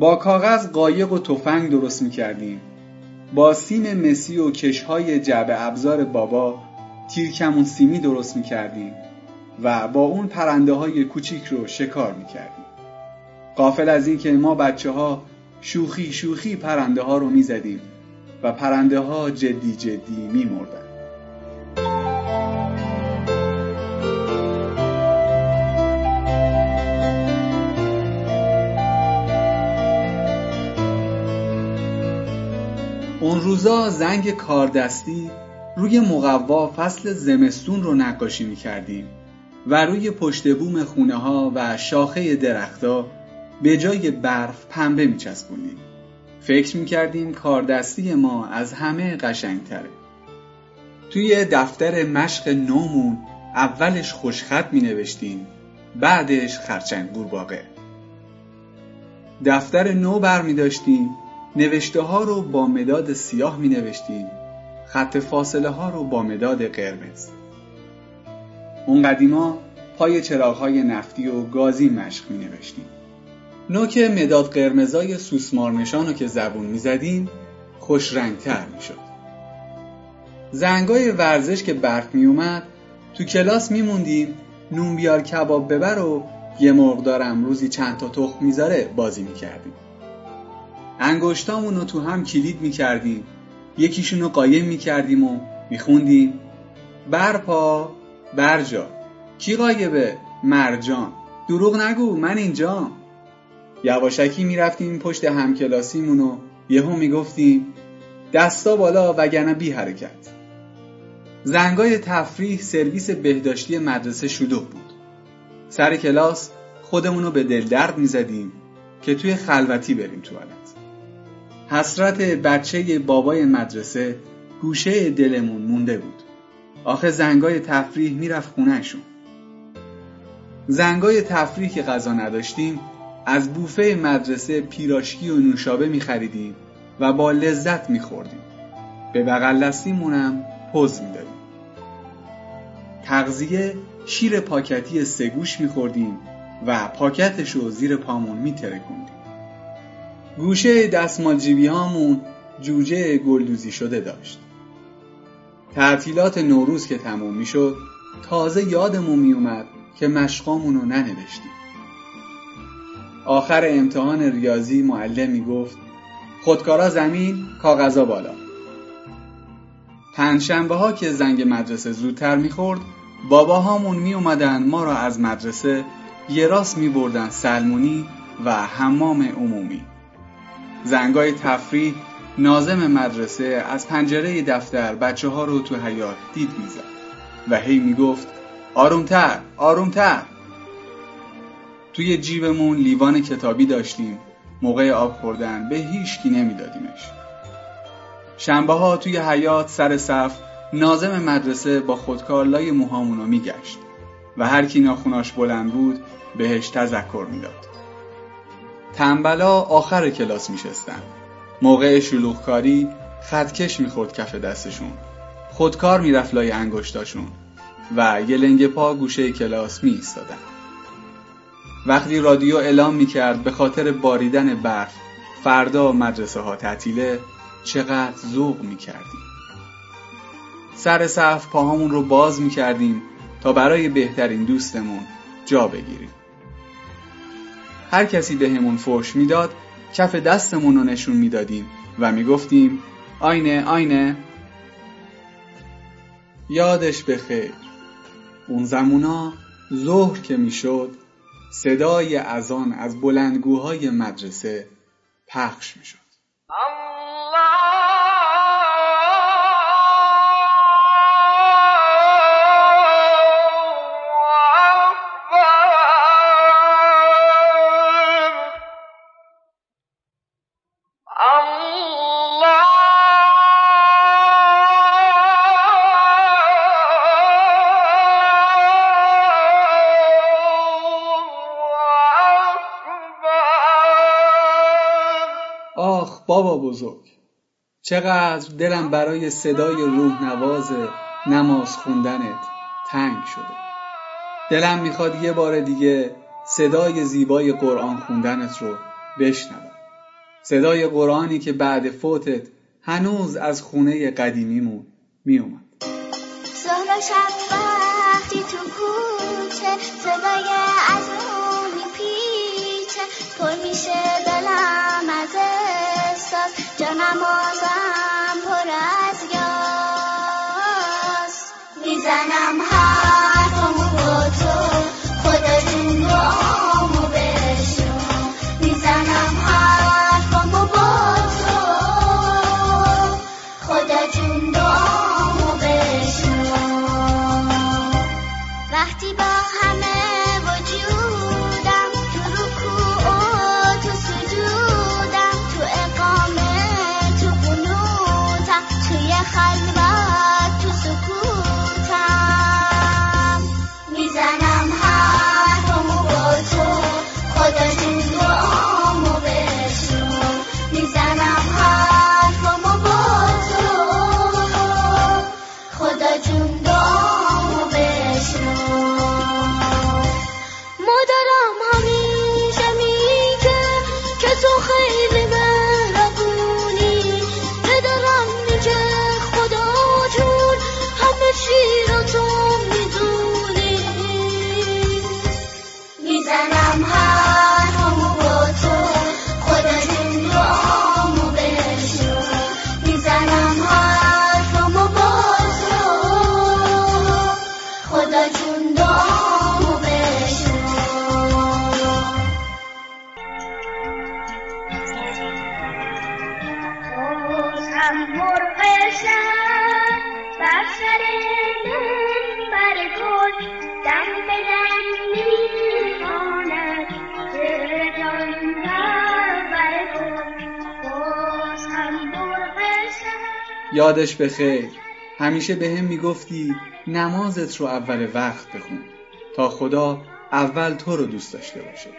با کاغذ قایق و تفنگ درست می‌کردیم. با سیم مسی و کشهای جعبه ابزار بابا تیرکمون سیمی درست می‌کردیم و با اون پرنده های کوچیک رو شکار می‌کردیم. قافل از این که ما بچه ها شوخی شوخی پرنده ها رو می‌زدیم و پرنده ها جدی جدی میمردن. اون روزا زنگ کاردستی روی مقوا فصل زمستون رو نقاشی می کردیم و روی پشت بوم خونه ها و شاخه درختا به جای برف پنبه می چسبونیم. فکر می کردیم کاردستی ما از همه قشنگتره. توی دفتر مشق نومون اولش خوشخط می نوشتیم بعدش خرچنگ بورباغه. دفتر نو بر می داشتیم نوشته ها رو با مداد سیاه می نوشتیم خط فاصله ها رو با مداد قرمز. اون قدیما پای چراغ های نفتی و گازی مشق می نوشتیم نوک مداد قرمزای سوسمار نشان رو که زبون می زدیم خوش رنگتر می شد زنگای ورزش که برف می اومد تو کلاس می موندیم نون بیار کباب ببر و یه مرغ دارم روزی چند تا تخم می‌ذاره بازی می کردیم انگشتامون رو تو هم کلید می‌کردیم. یکیشون رو قایم می‌کردیم و میخوندیم. برپا برجا کی قایبه؟ مرجان. دروغ نگو من اینجا. یواشکی می‌رفتیم پشت همکلاسیمون و یهو می‌گفتیم دستا بالا وگرنه بی حرکت. زنگای تفریح سرویس بهداشتی مدرسه شلوغ بود. سر کلاس خودمون رو به دل درد می‌زدیم که توی خلوتی بریم توالت حسرت بچه بابای مدرسه گوشه دلمون مونده بود. آخه زنگای تفریح می‌رفت خونهشون. زنگای تفریح که غذا نداشتیم از بوفه مدرسه پیراشکی و نوشابه میخریدیم و با لذت میخوردیم. به بغل دستیمونم پوز می‌دادیم. تغذیه شیر پاکتی سگوش میخوردیم و پاکتش رو زیر پامون میترکوندیم. گوشه دستمال جیبی هامون جوجه گلدوزی شده داشت. تعطیلات نوروز که تموم می‌شد تازه یادمون میومد که مشقامون رو ننوشتیم. آخر امتحان ریاضی معلم می‌گفت خودکارا زمین کاغذا بالا. پنجشنبه ها که زنگ مدرسه زودتر می‌خورد باباهامون می اومدن ما را از مدرسه یه راست می بردن سلمونی و حمام عمومی. زنگای تفریح نازم مدرسه از پنجره دفتر بچه ها رو تو حیات دید می‌زد و هی می‌گفت آرومتر آرومتر. توی جیبمون لیوان کتابی داشتیم. موقع آب خوردن به هیچکی نمیدادیمش. شنبه ها توی حیات سر صف نازم مدرسه با خودکار لای موهامونو میگشت و هر کی ناخوناش بلند بود بهش تذکر می‌داد. تنبلا آخر کلاس میشستن. موقع شلوغکاری خطکش می‌خورد کف دستشون. خودکار می‌رفت لای انگشتاشون و یه لنگ پا گوشه کلاس می ایستادن. وقتی رادیو اعلام می‌کرد به خاطر باریدن برف فردا مدرسه ها تعطیله چقدر ذوق می‌کردیم. سر صف پاهامون رو باز می‌کردیم تا برای بهترین دوستمون جا بگیریم. هر کسی بهمون فوش می‌داد کف دستمون رو نشون می‌دادیم و می‌گفتیم آینه آینه. یادش بخیر. اون زمونا ظهر که می‌شد صدای اذان از بلندگوهای مدرسه پخش می‌شد. بزرگ. چقدر دلم برای صدای روح نواز نماز خوندنت تنگ شده. دلم می‌خواد یه بار دیگه صدای زیبای قرآن خوندنت رو بشنوم. صدای قرآنی که بعد فوتت هنوز از خونه قدیمیمون. amor. یادش به خیر. همیشه به هم می‌گفتی نمازت رو اول وقت بخون تا خدا اول تو رو دوست داشته باشه.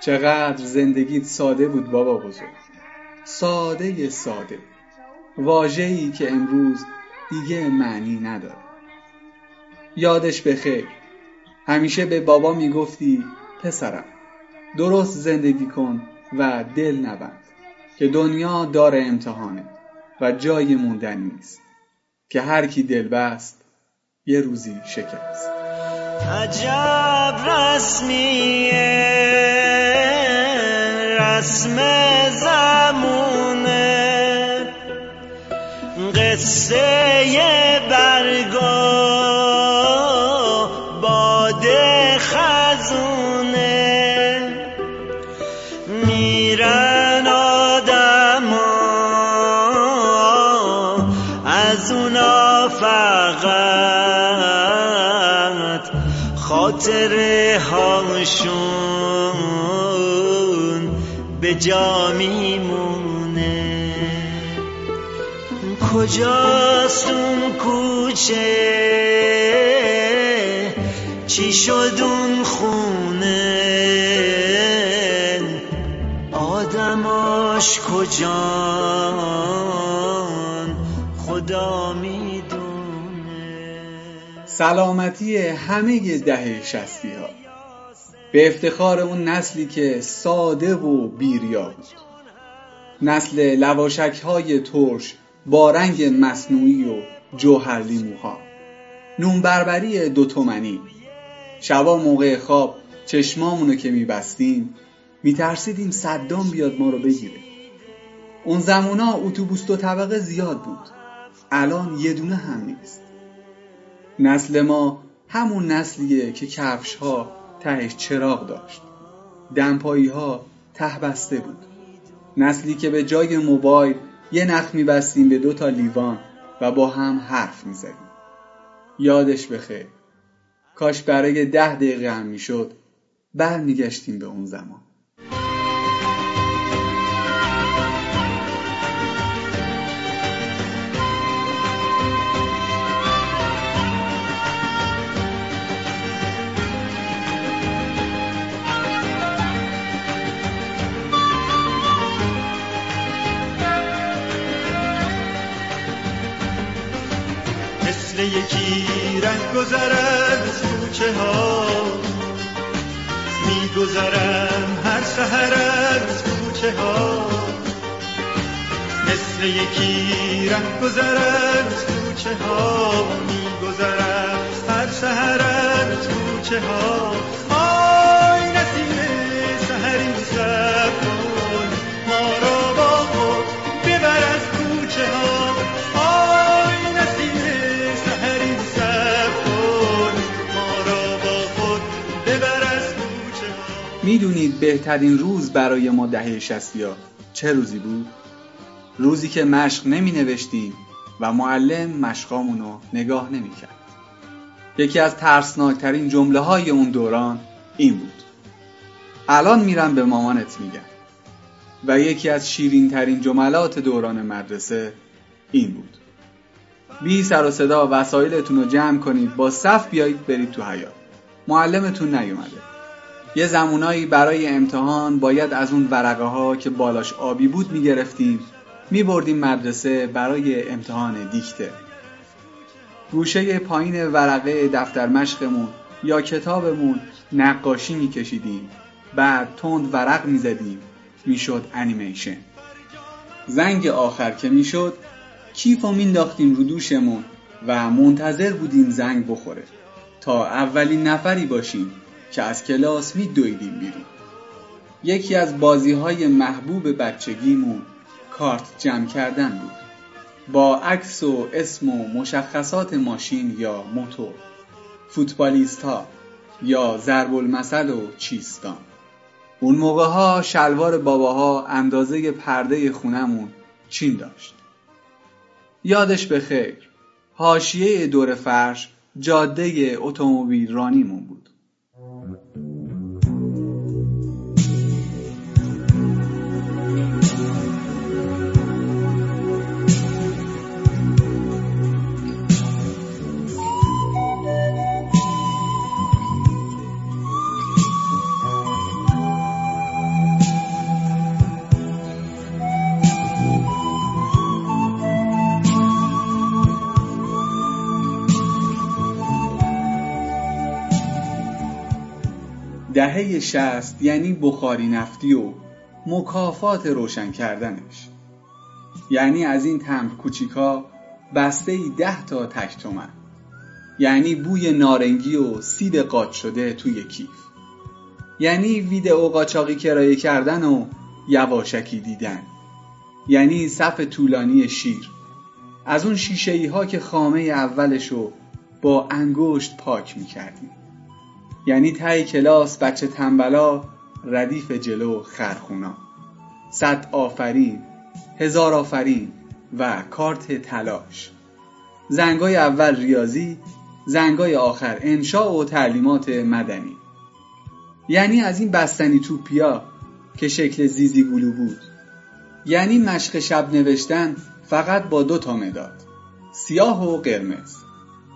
چقدر زندگیت ساده بود بابا بزرگ. ساده ساده. واجهی که امروز دیگه معنی نداره. یادش به خیر. همیشه به بابا می‌گفتی پسرم درست زندگی کن و دل نبند که دنیا دار امتحانه. و جای موندن نیست که هر کی دل بست یه روزی شکست. عجب رسمیه رسم زمونه. قصه برگا باد خزونه. خاطره هاشون به جا میمونه. کجاست اون کوچه؟ چی شد اون خونه؟ آدماش کجان؟ خدا می‌دونه سلامتی همه دهه شستی ها به افتخار اون نسلی که ساده و بیریا بود. نسل لواشک های ترش با رنگ مصنوعی و جوهرلی موها. نون بربری دو تومنی. شبا موقع خواب چشمامونو که میبستیم میترسیدیم صدام بیاد ما رو بگیره. اون زمونا اتوبوس دو طبقه زیاد بود. الان یه دونه هم نیست. نسل ما همون نسلیه که کفش ها تهش چراغ داشت. دمپایی ها ته بسته بود. نسلی که به جای موبایل یه نخ میبستیم به دو تا لیوان و با هم حرف می‌زدیم. یادش بخیر. کاش برای ده دقیقه هم می‌شد. برمیگشتیم به اون زمان. یکی رنگ گذرد از کوچه ها. میگذرم هر سهر از کوچه ها. مثل یکی رنگ گذرد کوچه ها. میگذرد هر سهر از کوچه ها. بهترین روز برای ما دهه شستیا چه روزی بود؟ روزی که مشق نمی نوشتیم و معلم مشقامون نگاه نمی کرد. یکی از ترسناکترین جمله های اون دوران این بود. الان میرم به مامانت میگم. و یکی از شیرین ترین جملات دوران مدرسه این بود. بی سر و صدا وسایلتون رو جمع کنید با صف بیایید برید تو حیات. معلمتون نیومده. یه زمونایی برای امتحان باید از اون ورقه ها که بالاش آبی بود می‌گرفتیم میبردیم مدرسه برای امتحان دیکته. گوشه پایین ورقه دفتر مشقمون یا کتابمون نقاشی میکشیدیم. بعد تند ورق می‌زدیم. می‌شد انیمیشن. زنگ آخر که می‌شد کیف و مینداختیم رو دوشمون و منتظر بودیم زنگ بخوره. تا اولین نفری باشیم. که از کلاس میدویدیم بیرون. یکی از بازی های محبوب بچگیمون کارت جمع کردن بود. با عکس و اسم و مشخصات ماشین یا موتور فوتبالیست ها یا ضرب المثل و چیستان. اون موقع ها شلوار باباها اندازه پرده خونمون چین داشت. یادش به خیر حاشیه دور فرش جاده اتومبیل رانیمون بود. دهه شست یعنی بخاری نفتی و مکافات روشن کردنش. یعنی از این تمر کوچیکا بسته ای ده تا تک تومن. یعنی بوی نارنگی و سیب قاچ شده توی کیف. یعنی ویدئو قاچاقی کرایه کردن و یواشکی دیدن. یعنی صف طولانی شیر. از اون شیشه ای ها که خامه اولشو با انگشت پاک می‌کردیم. یعنی تای کلاس بچه تنبلا ردیف جلو خرخونا. صد آفرین هزار آفرین و کارت تلاش. زنگای اول ریاضی زنگای آخر انشاء و تعلیمات مدنی. یعنی از این بستنی توپیا که شکل زیزی گلو بود. یعنی مشق شب نوشتن فقط با دو تا مداد سیاه و قرمز.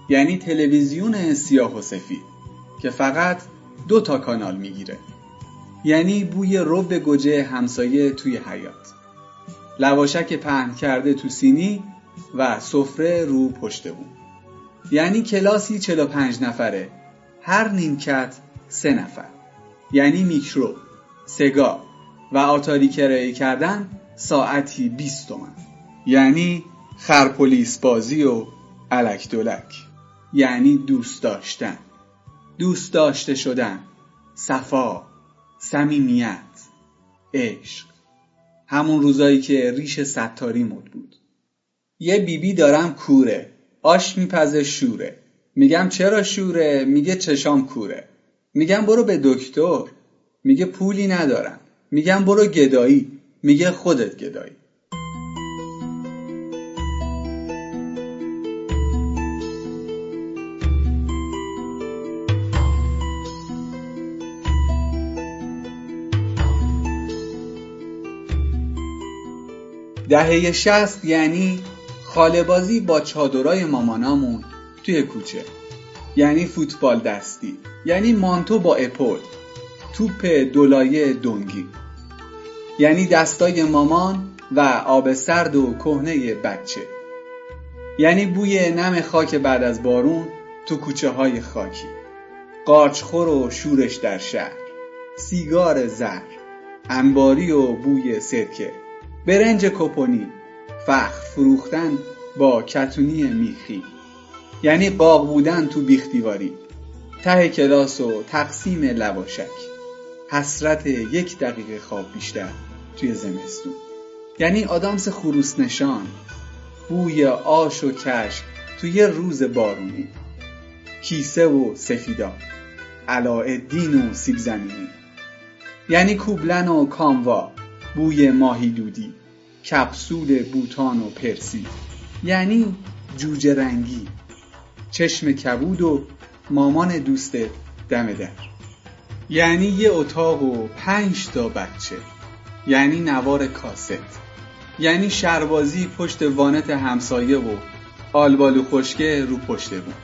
یعنی تلویزیون سیاه و سفید. که فقط دو تا کانال می‌گیره. یعنی بوی رب گوجه همسایه توی حیات لواشک پهن کرده تو سینی و سفره رو پشت بود یعنی کلاسی 45 نفره. هر نیمکت سه نفر. یعنی میکرو سگا و آتاری کرایه کردن ساعتی 20 تومن یعنی خرپولیس بازی و علک دولک یعنی دوست داشتن. دوست داشته شدن. صفا صمیمیت عشق. همون روزایی که ریش ستاری مد بود. یه بیبی دارم کوره. آش میپزه شوره. میگم چرا شوره؟ میگه چشام کوره. میگم برو به دکتر. میگه پولی ندارم. میگم برو گدایی. میگه خودت گدایی. دهه شست یعنی خالبازی با چادرای مامانامون توی کوچه. یعنی فوتبال دستی. یعنی مانتو با اپل. توپ دولایه دنگی. یعنی دستای مامان و آب سرد و کهنه بچه. یعنی بوی نم خاک بعد از بارون تو کوچه های خاکی قارچخور و شورش در شهر. سیگار زر انباری و بوی سرکه. برنج کپونی فخر فروختن با کتونی میخی. یعنی باغ بودن تو بیختیواری ته کلاس و تقسیم لواشک. حسرت یک دقیقه خواب بیشتر توی زمستون. یعنی آدامس خروس نشان. بوی آش و کشک توی روز بارونی. کیسه و سفیدا. دین و سیب زمینی یعنی کوبلن و کاموا. بوی ماهی دودی کپسول بوتان و پرسی یعنی جوجه رنگی چشم کبود و مامان دوست دم در. یعنی یه اتاق و پنج تا بچه یعنی نوار کاست یعنی شربازی پشت وانت همسایه و آلبالو خشکه رو پشت بود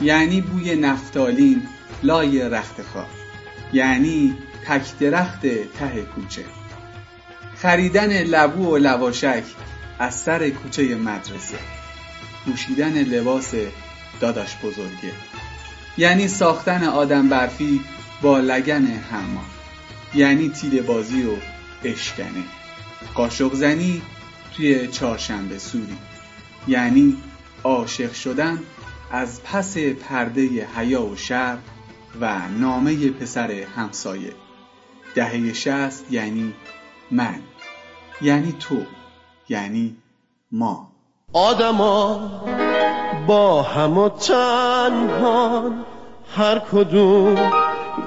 یعنی بوی نفتالین لای رختخوار یعنی تک درخت ته کوچه. خریدن لبو و لواشک از سر کوچه مدرسه. پوشیدن لباس داداش بزرگه. یعنی ساختن آدم برفی با لگن حمام. یعنی تیل بازی و اشکنه. قاشق زنی توی چهارشنبه سوری. یعنی عاشق شدن از پس پرده حیا و شر و نامه پسر همسایه. دهه شست یعنی من. یعنی تو. یعنی ما. آدما با هم و تنهان هر کدوم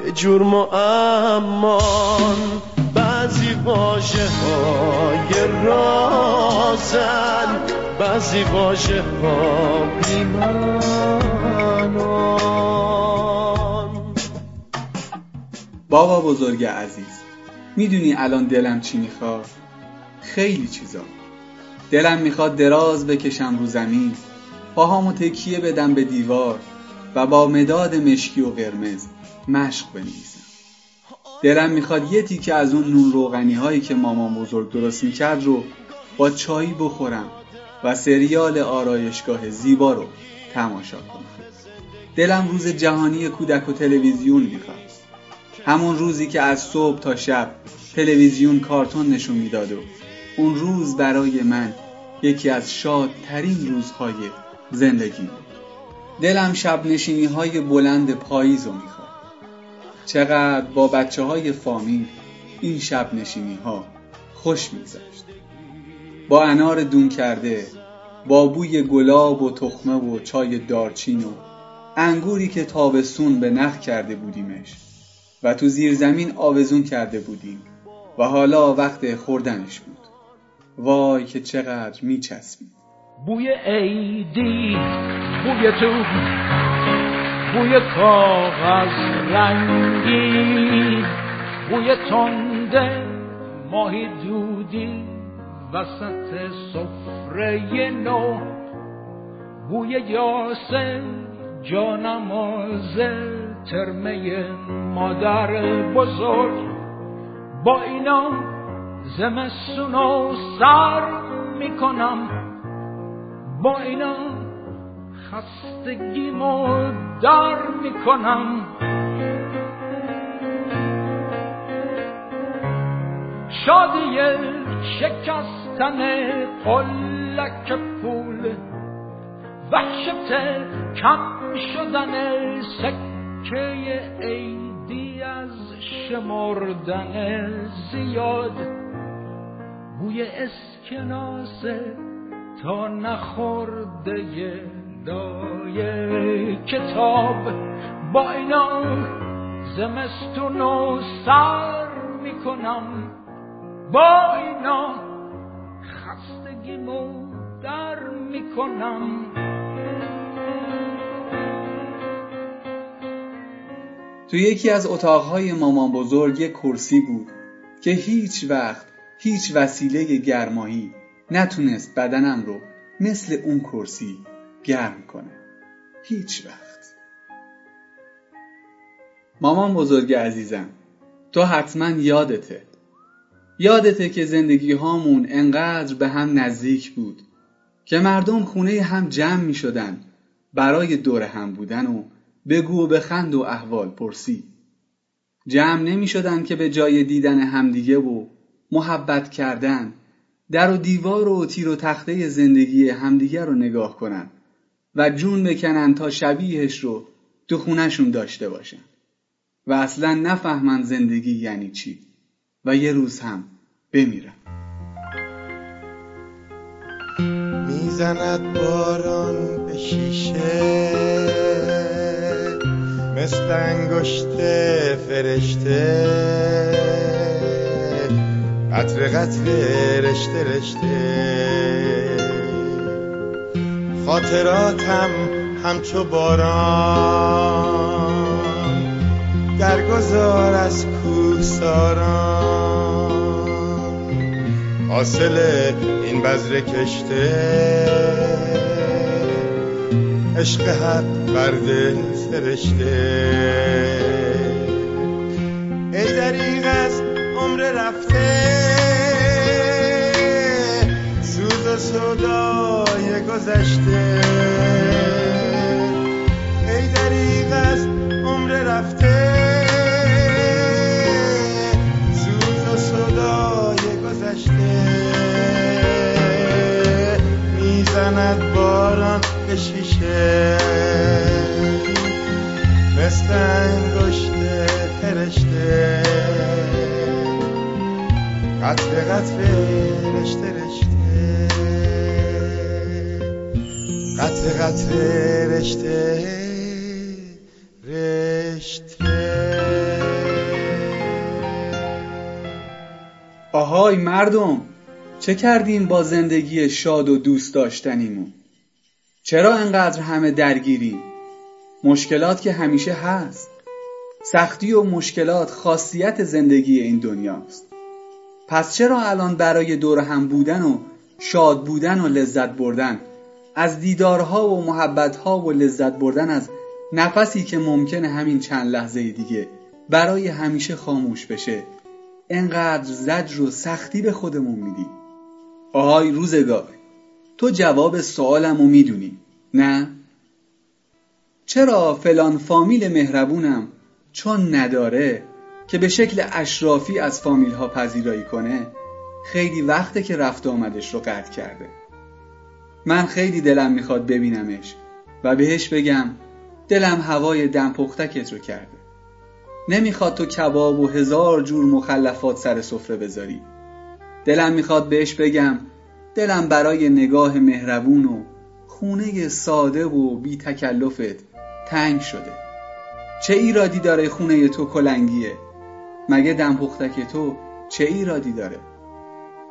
یه جور امان بعضی واژه های رازن بعضی واژه ها بیمانان. بابا بزرگ عزیز می‌دونی الان دلم چی می‌خواد؟ خیلی چیزا. دلم می‌خواد دراز بکشم رو زمین پاهامو تکیه بدم به دیوار و با مداد مشکی و قرمز مشق بنویسم. دلم می‌خواد یه تیکه از اون نون روغنی هایی که مامان بزرگ درست می‌کرد رو با چایی بخورم و سریال آرایشگاه زیبا رو تماشا کنم. دلم روز جهانی کودک و تلویزیون می‌خواد. همون روزی که از صبح تا شب تلویزیون کارتون نشون می‌داد و اون روز برای من یکی از شادترین روزهای زندگی بود. دلم شب نشینی های بلند پاییز رو می‌خواد چقدر با بچه های فامیل این شب نشینی ها خوش میگذشت. با انار دون کرده با بوی گلاب و تخمه و چای دارچین و انگوری که تابستون به نخ کرده بودیمش. و تو زیر زمین آوزون کرده بودیم و حالا وقت خوردنش بود. وای که چقدر میچسبید بوی عیدی بوی تو بوی کاغذ رنگی بوی تنده ماهی دودی وسط سفره نو بوی یاسه جانماز ترمه مادر بزرگ. با اینا زمستون سر می‌کنم. با اینا خستگیمو در می‌کنم. شادی شکستن قلک پول وحشت کم شدن سکه عیدی از شمردن زیاد بوی اسکناسه تا نخورده لای کتاب با اینا زمستون و سر می‌کنم. با اینا خستگیمو در می‌کنم. تو یکی از اتاقهای مامان بزرگ یک کرسی بود که هیچ وقت هیچ وسیله گرمایی نتونست بدنم رو مثل اون کرسی گرم کنه. هیچ وقت. مامان بزرگ عزیزم تو حتما یادته. یادته که زندگی هامون انقدر به هم نزدیک بود که مردم خونه هم جمع می شدن برای دور هم بودن و بگو و بخند و احوال پرسی. جمع نمی شدن که به جای دیدن همدیگه و محبت کردن در و دیوار و تیر و تخته زندگی همدیگه رو نگاه کنن و جون بکنن تا شبیهش رو تو خونشون داشته باشن. و اصلا نفهمن زندگی یعنی چی و یه روز هم بمیرن. می‌زند باران به شیشه. مثل انگشت فرشته. قطر قطر رشته رشته. خاطراتم همچو باران درگذار از کوهساران. حاصل این بذر کشته عشق حق برده سرشته ای دریغ از عمر رفته سوز و سودای گذشته. ای دریغ از عمر رفته قطر قطر رشته. آهای مردم چه کردیم با زندگی شاد و دوست داشتنیمون؟ چرا انقدر همه درگیریم مشکلات که همیشه هست. سختی و مشکلات خاصیت زندگی این دنیاست. پس چرا الان برای دور هم بودن و شاد بودن و لذت بردن از دیدارها و محبتها و لذت بردن از نفسی که ممکنه همین چند لحظه دیگه برای همیشه خاموش بشه. انقدر زجر و سختی به خودمون میدی. آهای روزگار تو جواب سوالمو می‌دونی نه؟ چرا فلان فامیل مهربونم چون نداره که به شکل اشرافی از فامیل ها پذیرایی کنه؟ خیلی وقته که رفت آمدش رو قطع کرده. من خیلی دلم می‌خواد ببینمش و بهش بگم دلم هوای دم پختکت رو کرده. نمی‌خواد تو کباب و هزار جور مخلفات سر سفره بذاری. دلم می‌خواد بهش بگم دلم برای نگاه مهربون و خونه ساده و بی تکلفت تنگ شده. چه ایرادی داره خونه تو کلنگیه؟ مگه دم پختک تو چه ایرادی داره؟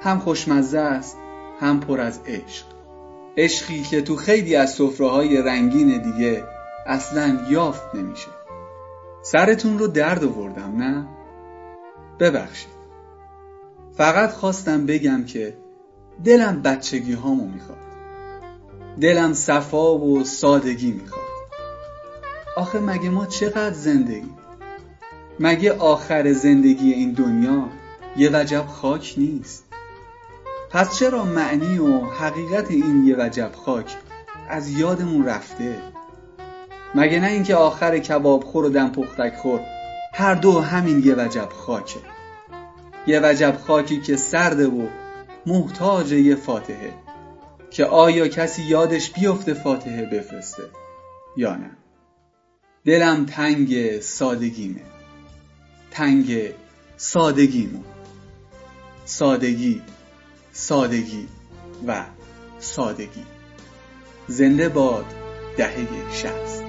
هم خوشمزه است هم پر از عشق. عشقی که تو خیلی از سفره های رنگین دیگه اصلا یافت نمیشه. سرتون رو درد آوردم نه؟ ببخشید. فقط خواستم بگم که دلم بچگی هامو می‌خواد. دلم صفا و سادگی می‌خواد. آخه مگه ما چقدر زندگی مگه آخر زندگی این دنیا یه وجب خاک نیست؟ پس چرا معنی و حقیقت این یه وجب خاک از یادمون رفته؟ مگه نه اینکه آخر کباب خور و دم پختک خور هر دو همین یه وجب خاکه. یه وجب خاکی که سرده و محتاج یه فاتحه که آیا کسی یادش بیفته فاتحه بفرسته یا نه؟ دلم تنگ سادگیمه تنگ سادگیمون سادگی. سادگی و سادگی. زنده باد دهه شخص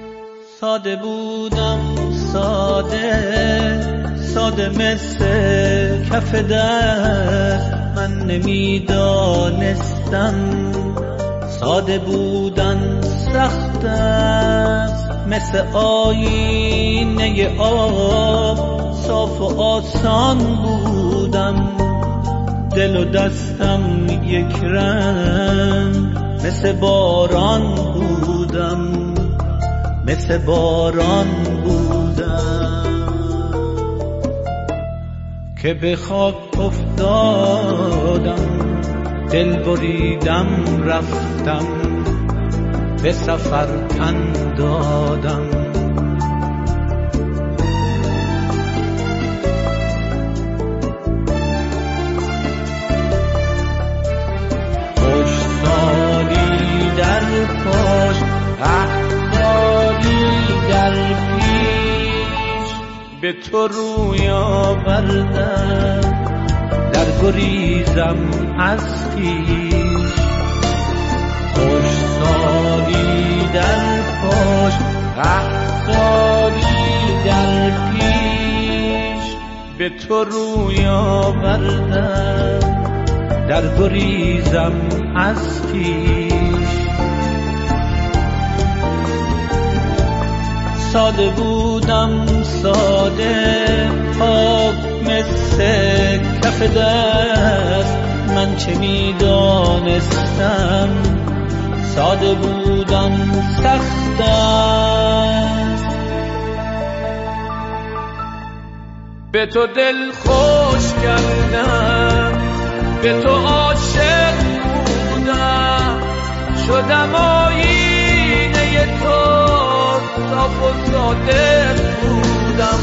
ساده بودم ساده ساده مثل کف دست. من نمی‌دانستم. ساده بودن سخت است. مثل آینه آب صاف و آسان بودم. دل و دستم یک رنگ. مثل باران بودم. مثل باران بودم. که به خاک افتادم. دل بریدم رفتم. به سفر تن دادم در پیش به تو روی آوردم. در گریزم از خویش خوش سالی در پاش احزاری در پیش. به تو روی آوردم. در گریزم از خویش ساده بودم ساده. پاک مثل کف دست من چه می‌دانستم؟ ساده بودم سخت است. به تو دل خوش کردم به تو عاشق بودم. شدم آینه تو. صاف و صادق بودم.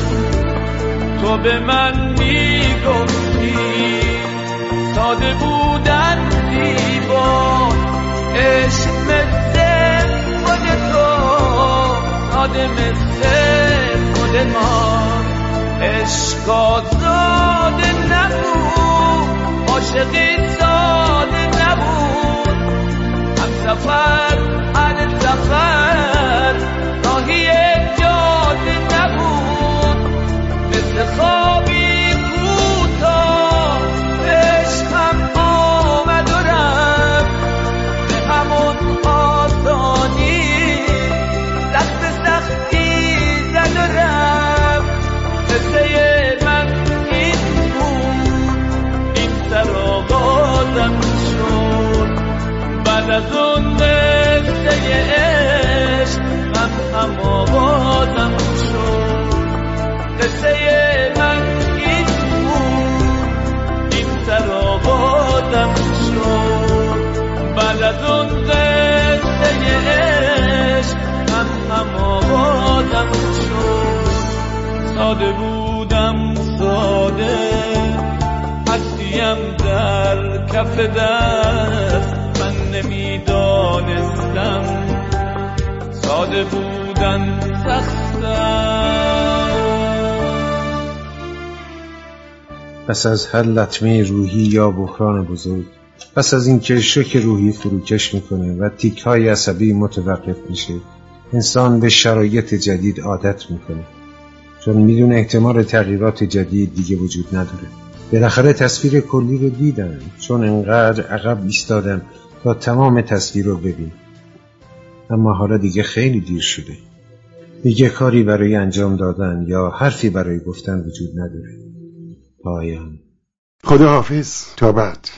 تو به من می‌گفتی ساده بودن زیبا. عشق مثل خود تو ساده مثل خود ما. عشق آزاده نبود عاشقی ساده نبود. هم سفر هر سفر. بعد از اون قصه از اون قصه عشق من هم آغازم شد. ساده بودم ساده هستیم در کف دست. من نمی‌دانستم. ساده بودن سختم پس از هر لطمه روحی یا بحران بزرگ پس از اینکه شوک روحی فروکش می‌کنه و تیک های عصبی متوقف میشه انسان به شرایط جدید عادت می‌کنه. چون می‌دونه احتمال تغییرات جدید دیگه وجود نداره. بالاخره تصویر کلی رو دیدن چون انقدر عقب ایستادن تا تمام تصویر رو ببین. اما حالا دیگه خیلی دیر شده. دیگه کاری برای انجام دادن یا حرفی برای گفتن وجود نداره. پایان. خداحافظ. تا بعد.